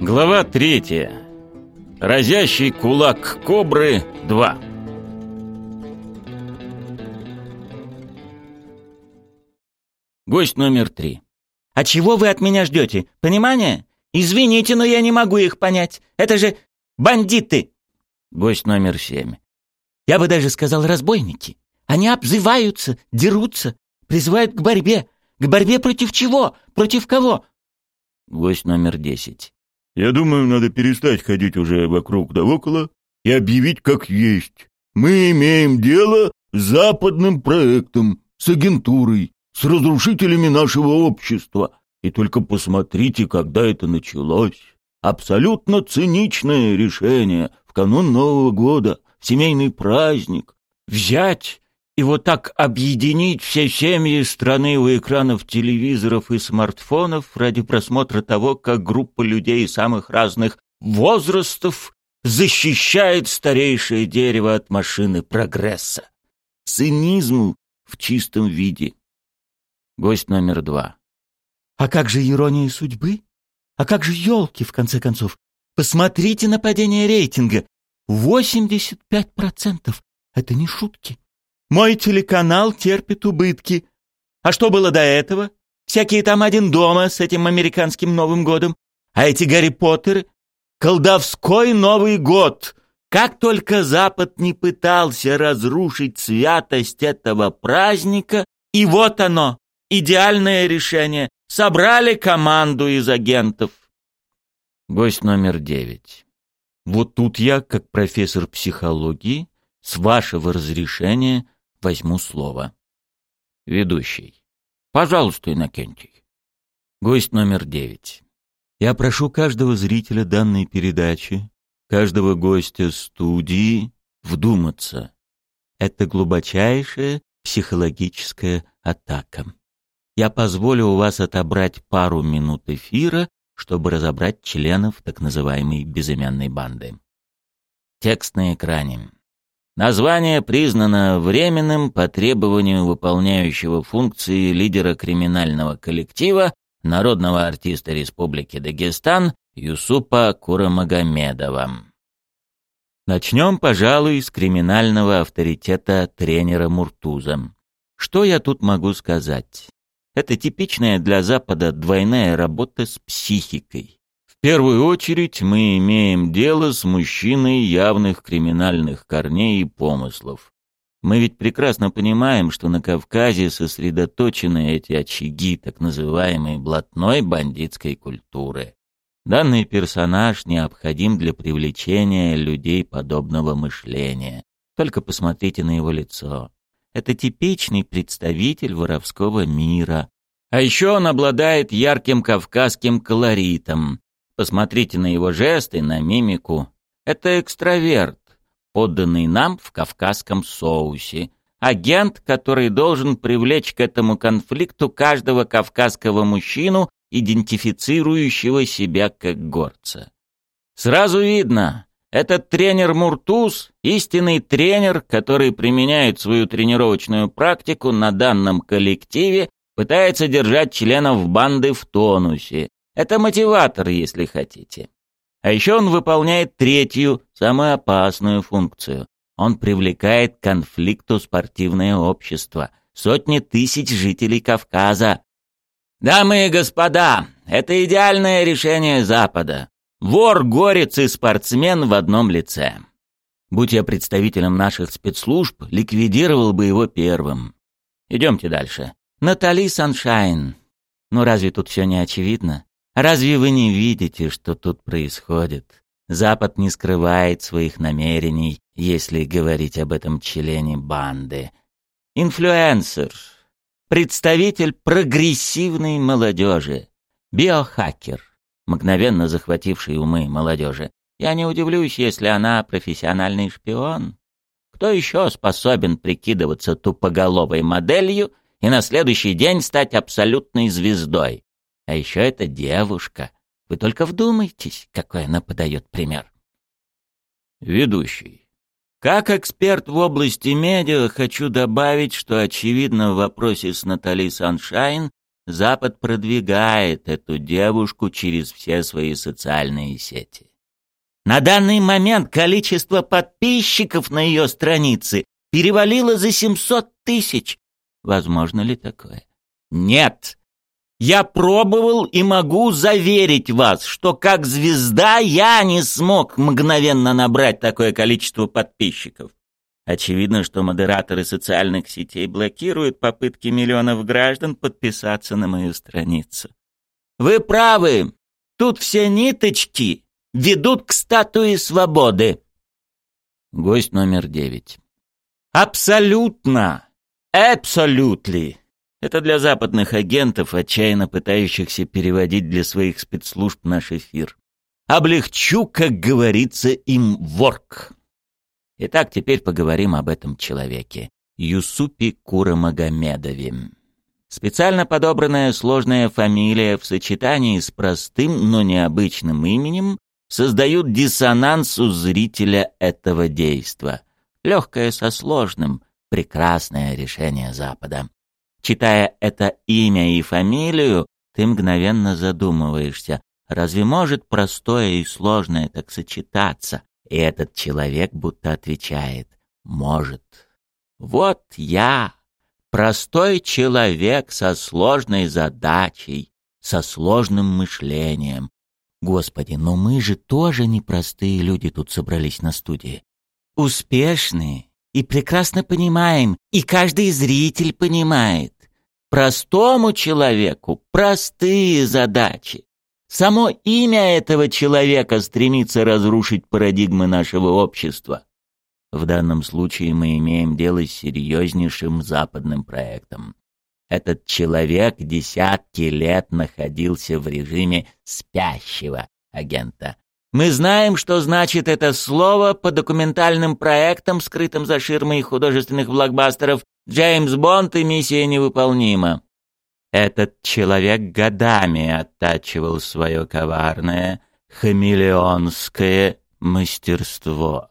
Глава третья. Разящий кулак кобры 2. Гость номер три. «А чего вы от меня ждете? Понимание? Извините, но я не могу их понять. Это же бандиты!» Гость номер семь. «Я бы даже сказал разбойники. Они обзываются, дерутся, призывают к борьбе. К борьбе против чего? Против кого?» Гость номер десять. «Я думаю, надо перестать ходить уже вокруг да около и объявить как есть. Мы имеем дело с западным проектом, с агентурой, с разрушителями нашего общества. И только посмотрите, когда это началось. Абсолютно циничное решение в канун Нового года, в семейный праздник. Взять и вот так объединить все семьи страны у экранов телевизоров и смартфонов ради просмотра того, как группа людей самых разных возрастов защищает старейшее дерево от машины прогресса. Цинизм в чистом виде. Гость номер два. А как же ирония судьбы? А как же елки, в конце концов? Посмотрите на падение рейтинга. 85%. Это не шутки. Мой телеканал терпит убытки. А что было до этого? Всякие там один дома с этим американским Новым годом. А эти Гарри Поттеры? Колдовской Новый год. Как только Запад не пытался разрушить святость этого праздника, и вот оно, Идеальное решение. Собрали команду из агентов. Гость номер девять. Вот тут я, как профессор психологии, с вашего разрешения возьму слово. Ведущий. Пожалуйста, Иннокентий. Гость номер девять. Я прошу каждого зрителя данной передачи, каждого гостя студии вдуматься. Это глубочайшая психологическая атака я позволю у вас отобрать пару минут эфира, чтобы разобрать членов так называемой безымянной банды. Текст на экране. Название признано временным по требованию выполняющего функции лидера криминального коллектива, народного артиста Республики Дагестан Юсупа Курамагомедова. Начнем, пожалуй, с криминального авторитета тренера Муртуза. Что я тут могу сказать? Это типичная для Запада двойная работа с психикой. Первую очередь мы имеем дело с мужчиной явных криминальных корней и помыслов. Мы ведь прекрасно понимаем, что на Кавказе сосредоточены эти очаги так называемой блатной бандитской культуры. Данный персонаж необходим для привлечения людей подобного мышления. Только посмотрите на его лицо. Это типичный представитель воровского мира. А еще он обладает ярким кавказским колоритом. Посмотрите на его жесты, на мимику. Это экстраверт, подданный нам в кавказском соусе. Агент, который должен привлечь к этому конфликту каждого кавказского мужчину, идентифицирующего себя как горца. Сразу видно, этот тренер Муртуз – истинный тренер, который применяет свою тренировочную практику на данном коллективе, пытается держать членов банды в тонусе. Это мотиватор, если хотите. А еще он выполняет третью, самую опасную функцию. Он привлекает к конфликту спортивное общество, сотни тысяч жителей Кавказа. Дамы и господа, это идеальное решение Запада. Вор, горец и спортсмен в одном лице. Будь я представителем наших спецслужб, ликвидировал бы его первым. Идемте дальше. Натали Саншайн. Ну разве тут все не очевидно? Разве вы не видите, что тут происходит? Запад не скрывает своих намерений, если говорить об этом члене банды. Инфлюенсер. Представитель прогрессивной молодежи. Биохакер мгновенно захвативший умы молодежи. Я не удивлюсь, если она профессиональный шпион. Кто еще способен прикидываться тупоголовой моделью и на следующий день стать абсолютной звездой? А еще это девушка. Вы только вдумайтесь, какой она подает пример. Ведущий. Как эксперт в области медиа хочу добавить, что очевидно в вопросе с Натали Саншайн Запад продвигает эту девушку через все свои социальные сети. На данный момент количество подписчиков на ее странице перевалило за 700 тысяч. Возможно ли такое? Нет. Я пробовал и могу заверить вас, что как звезда я не смог мгновенно набрать такое количество подписчиков. Очевидно, что модераторы социальных сетей блокируют попытки миллионов граждан подписаться на мою страницу. Вы правы. Тут все ниточки ведут к статуе свободы. Гость номер девять. Абсолютно. Абсолютно. Это для западных агентов, отчаянно пытающихся переводить для своих спецслужб наш эфир. Облегчу, как говорится, им ворк. Итак, теперь поговорим об этом человеке. Юсупе Курамагомедове. Специально подобранная сложная фамилия в сочетании с простым, но необычным именем создают диссонанс у зрителя этого действа. Легкое со сложным, прекрасное решение Запада. Читая это имя и фамилию, ты мгновенно задумываешься, разве может простое и сложное так сочетаться? И этот человек будто отвечает «может». Вот я, простой человек со сложной задачей, со сложным мышлением. Господи, но мы же тоже непростые люди тут собрались на студии. Успешные и прекрасно понимаем, и каждый зритель понимает. Простому человеку простые задачи. Само имя этого человека стремится разрушить парадигмы нашего общества. В данном случае мы имеем дело с серьезнейшим западным проектом. Этот человек десятки лет находился в режиме спящего агента. Мы знаем, что значит это слово по документальным проектам, скрытым за ширмой художественных блокбастеров «Джеймс Бонд» и «Миссия невыполнима». Этот человек годами оттачивал свое коварное, хамелеонское мастерство.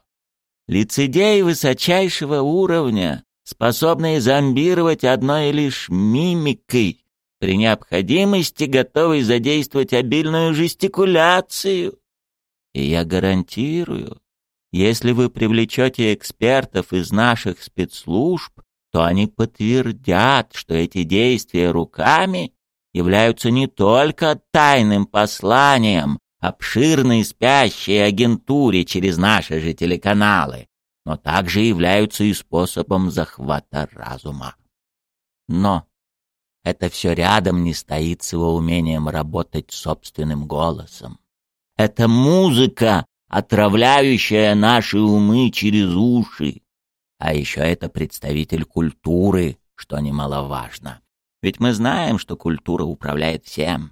Лицедей высочайшего уровня, способный зомбировать одной лишь мимикой, при необходимости готовый задействовать обильную жестикуляцию. И я гарантирую, если вы привлечете экспертов из наших спецслужб, то они подтвердят, что эти действия руками являются не только тайным посланием обширной спящей агентуре через наши же телеканалы, но также являются и способом захвата разума. Но это все рядом не стоит с его умением работать собственным голосом. Это музыка, отравляющая наши умы через уши. А еще это представитель культуры, что немаловажно. Ведь мы знаем, что культура управляет всем.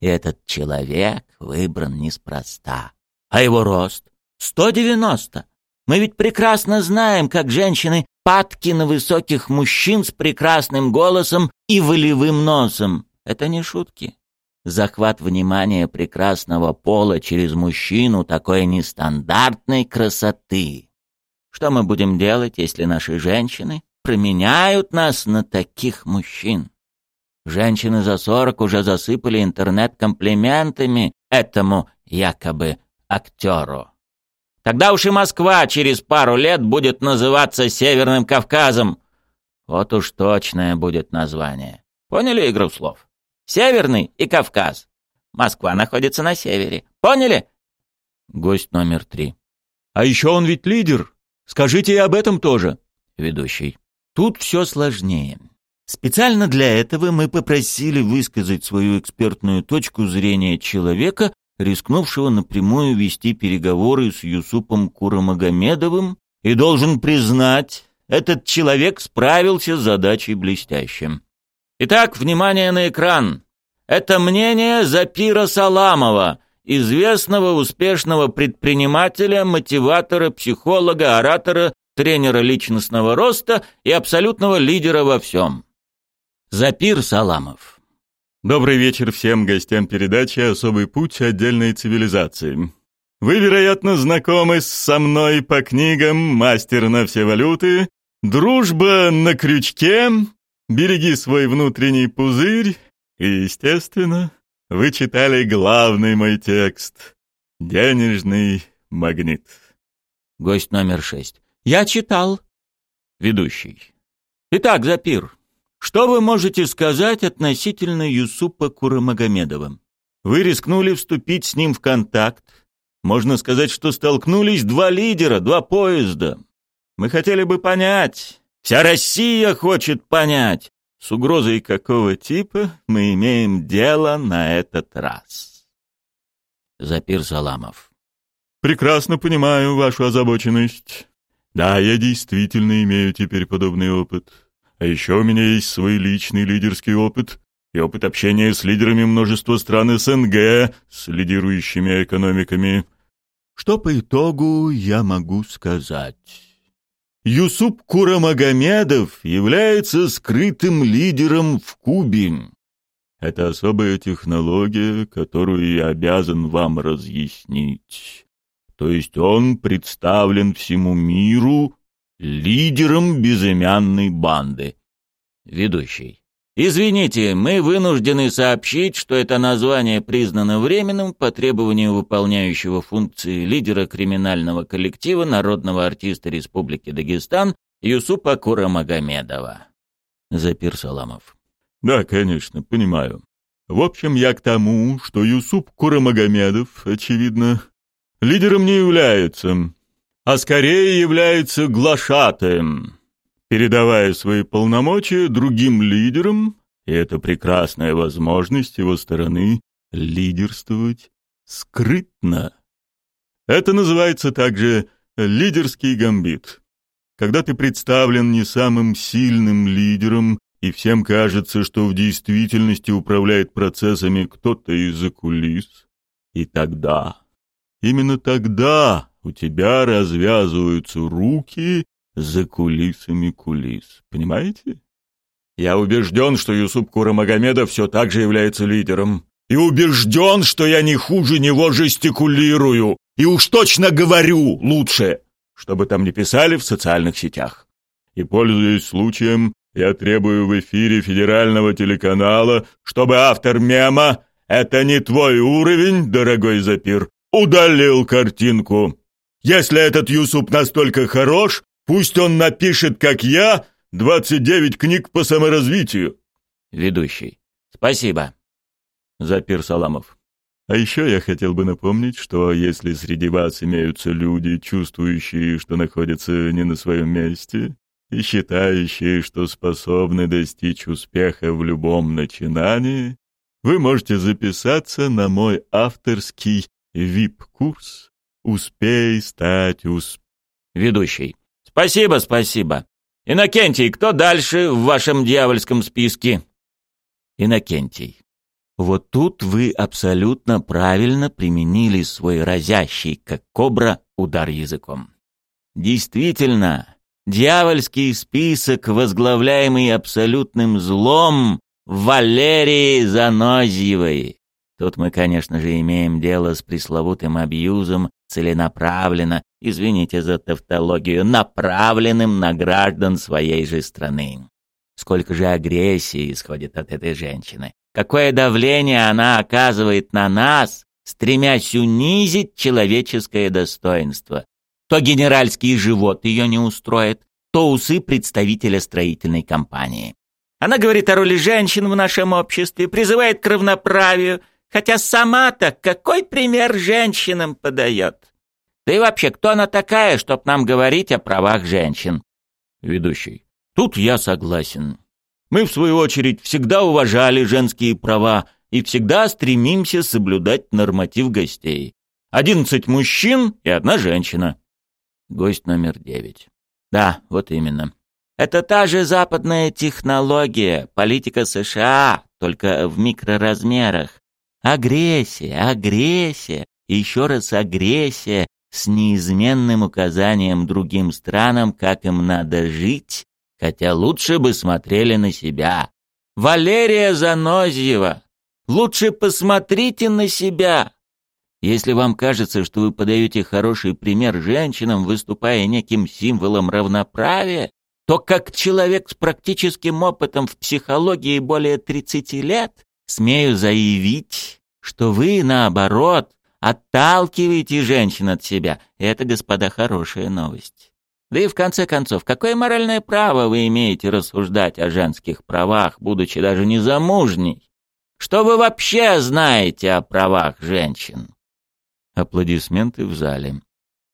И этот человек выбран неспроста. А его рост — 190. Мы ведь прекрасно знаем, как женщины падки на высоких мужчин с прекрасным голосом и волевым носом. Это не шутки. Захват внимания прекрасного пола через мужчину такой нестандартной красоты что мы будем делать, если наши женщины променяют нас на таких мужчин? Женщины за сорок уже засыпали интернет комплиментами этому якобы актеру. Тогда уж и Москва через пару лет будет называться Северным Кавказом. Вот уж точное будет название. Поняли игру слов? Северный и Кавказ. Москва находится на севере. Поняли? Гость номер три. А еще он ведь лидер. Скажите и об этом тоже. Ведущий. Тут все сложнее. Специально для этого мы попросили высказать свою экспертную точку зрения человека, рискнувшего напрямую вести переговоры с Юсупом Курамагомедовым, и должен признать, этот человек справился с задачей блестяще. Итак, внимание на экран. Это мнение Запира Саламова, известного успешного предпринимателя, мотиватора, психолога, оратора, тренера личностного роста и абсолютного лидера во всем. Запир Саламов. Добрый вечер всем гостям передачи «Особый путь отдельной цивилизации». Вы, вероятно, знакомы со мной по книгам «Мастер на все валюты», «Дружба на крючке», «Береги свой внутренний пузырь» и, естественно, вы читали главный мой текст «Денежный магнит». Гость номер шесть. Я читал. Ведущий. Итак, Запир, что вы можете сказать относительно Юсупа Курамагомедова? Вы рискнули вступить с ним в контакт. Можно сказать, что столкнулись два лидера, два поезда. Мы хотели бы понять, вся Россия хочет понять, с угрозой какого типа мы имеем дело на этот раз. Запир Саламов. Прекрасно понимаю вашу озабоченность. Да, я действительно имею теперь подобный опыт. А еще у меня есть свой личный лидерский опыт и опыт общения с лидерами множества стран СНГ, с лидирующими экономиками. Что по итогу я могу сказать? Юсуп Курамагомедов является скрытым лидером в Кубе. Это особая технология, которую я обязан вам разъяснить. То есть он представлен всему миру лидером безымянной банды. Ведущий. Извините, мы вынуждены сообщить, что это название признано временным по требованию выполняющего функции лидера криминального коллектива народного артиста Республики Дагестан Юсупа Курамагомедова. Запир Саламов. Да, конечно, понимаю. В общем, я к тому, что Юсуп Курамагомедов, очевидно, лидером не является, а скорее является глашатаем, передавая свои полномочия другим лидерам, и это прекрасная возможность его стороны лидерствовать скрытно. Это называется также лидерский гамбит. Когда ты представлен не самым сильным лидером, и всем кажется, что в действительности управляет процессами кто-то из-за кулис, и тогда, именно тогда у тебя развязываются руки за кулисами кулис. Понимаете? Я убежден, что Юсуп Курамагомедов все так же является лидером. И убежден, что я не хуже него жестикулирую. И уж точно говорю лучше, чтобы там не писали в социальных сетях. И, пользуясь случаем, я требую в эфире федерального телеканала, чтобы автор мема «Это не твой уровень, дорогой Запир», удалил картинку. Если этот Юсуп настолько хорош, пусть он напишет, как я, 29 книг по саморазвитию. Ведущий. Спасибо. Запир Саламов. А еще я хотел бы напомнить, что если среди вас имеются люди, чувствующие, что находятся не на своем месте, и считающие, что способны достичь успеха в любом начинании, вы можете записаться на мой авторский VIP-курс Успей стать усп... Ведущий. Спасибо, спасибо. Иннокентий, кто дальше в вашем дьявольском списке? Иннокентий. Вот тут вы абсолютно правильно применили свой разящий, как кобра, удар языком. Действительно, дьявольский список, возглавляемый абсолютным злом, Валерии Занозьевой. Тут мы, конечно же, имеем дело с пресловутым абьюзом целенаправленно, извините за тавтологию, направленным на граждан своей же страны. Сколько же агрессии исходит от этой женщины. Какое давление она оказывает на нас, стремясь унизить человеческое достоинство. То генеральский живот ее не устроит, то усы представителя строительной компании. Она говорит о роли женщин в нашем обществе, призывает к равноправию – Хотя сама-то какой пример женщинам подает? Да и вообще, кто она такая, чтоб нам говорить о правах женщин? Ведущий. Тут я согласен. Мы, в свою очередь, всегда уважали женские права и всегда стремимся соблюдать норматив гостей. Одиннадцать мужчин и одна женщина. Гость номер девять. Да, вот именно. Это та же западная технология, политика США, только в микроразмерах. Агрессия, агрессия, еще раз агрессия с неизменным указанием другим странам, как им надо жить, хотя лучше бы смотрели на себя. Валерия Занозьева, лучше посмотрите на себя. Если вам кажется, что вы подаете хороший пример женщинам, выступая неким символом равноправия, то как человек с практическим опытом в психологии более 30 лет, смею заявить, что вы, наоборот, отталкиваете женщин от себя. Это, господа, хорошая новость. Да и в конце концов, какое моральное право вы имеете рассуждать о женских правах, будучи даже незамужней? Что вы вообще знаете о правах женщин? Аплодисменты в зале.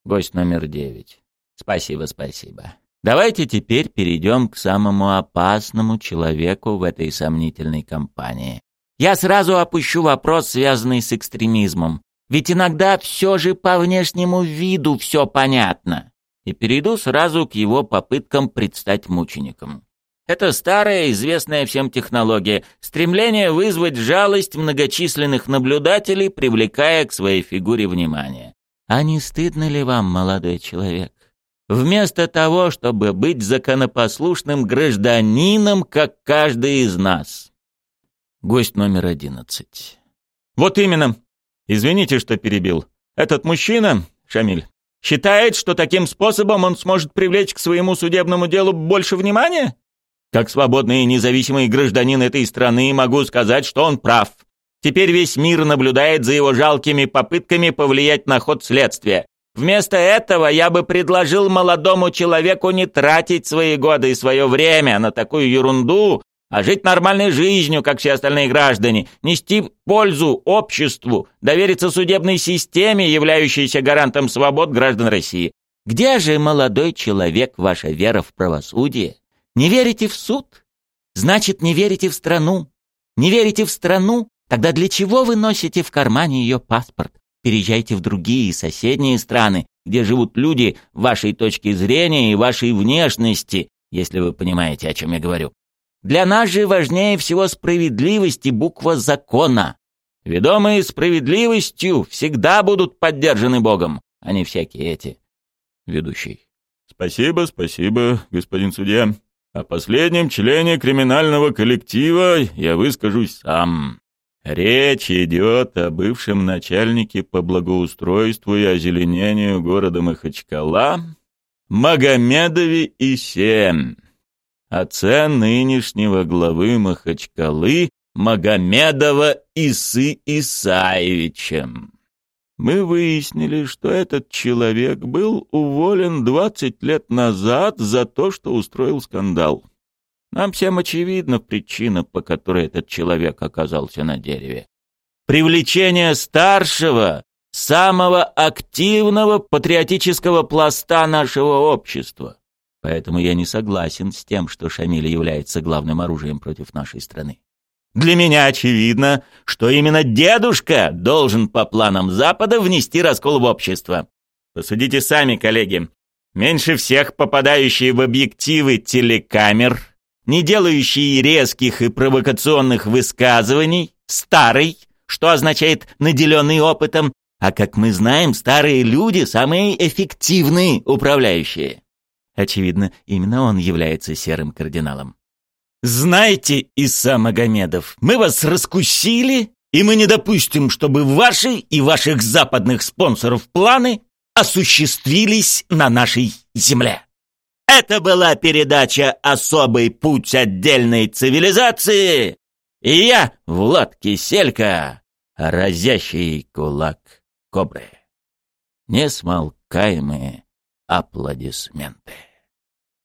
Гость номер девять. Спасибо, спасибо. Давайте теперь перейдем к самому опасному человеку в этой сомнительной компании. Я сразу опущу вопрос, связанный с экстремизмом. Ведь иногда все же по внешнему виду все понятно и перейду сразу к его попыткам предстать мучеником. Это старая, известная всем технология, стремление вызвать жалость многочисленных наблюдателей, привлекая к своей фигуре внимание. А не стыдно ли вам, молодой человек? Вместо того, чтобы быть законопослушным гражданином, как каждый из нас. Гость номер одиннадцать. Вот именно. Извините, что перебил. Этот мужчина, Шамиль, Считает, что таким способом он сможет привлечь к своему судебному делу больше внимания? Как свободный и независимый гражданин этой страны могу сказать, что он прав. Теперь весь мир наблюдает за его жалкими попытками повлиять на ход следствия. Вместо этого я бы предложил молодому человеку не тратить свои годы и свое время на такую ерунду, а жить нормальной жизнью, как все остальные граждане, нести пользу обществу, довериться судебной системе, являющейся гарантом свобод граждан России. Где же, молодой человек, ваша вера в правосудие? Не верите в суд? Значит, не верите в страну. Не верите в страну? Тогда для чего вы носите в кармане ее паспорт? Переезжайте в другие соседние страны, где живут люди вашей точки зрения и вашей внешности, если вы понимаете, о чем я говорю. Для нас же важнее всего справедливость и буква закона. Ведомые справедливостью всегда будут поддержаны Богом, а не всякие эти. Ведущий. Спасибо, спасибо, господин судья. О последнем члене криминального коллектива я выскажусь сам. Речь идет о бывшем начальнике по благоустройству и озеленению города Махачкала Магомедове Исем отца нынешнего главы Махачкалы Магомедова Исы Исаевича. Мы выяснили, что этот человек был уволен 20 лет назад за то, что устроил скандал. Нам всем очевидна причина, по которой этот человек оказался на дереве. Привлечение старшего, самого активного патриотического пласта нашего общества. Поэтому я не согласен с тем, что Шамиль является главным оружием против нашей страны. Для меня очевидно, что именно дедушка должен по планам Запада внести раскол в общество. Посудите сами, коллеги. Меньше всех попадающие в объективы телекамер, не делающие резких и провокационных высказываний, старый, что означает наделенный опытом, а как мы знаем, старые люди самые эффективные управляющие. Очевидно, именно он является серым кардиналом. «Знаете, Иса Магомедов, мы вас раскусили, и мы не допустим, чтобы ваши и ваших западных спонсоров планы осуществились на нашей земле». Это была передача «Особый путь отдельной цивилизации», и я, Влад Киселька, разящий кулак кобры. Несмолкаемые аплодисменты.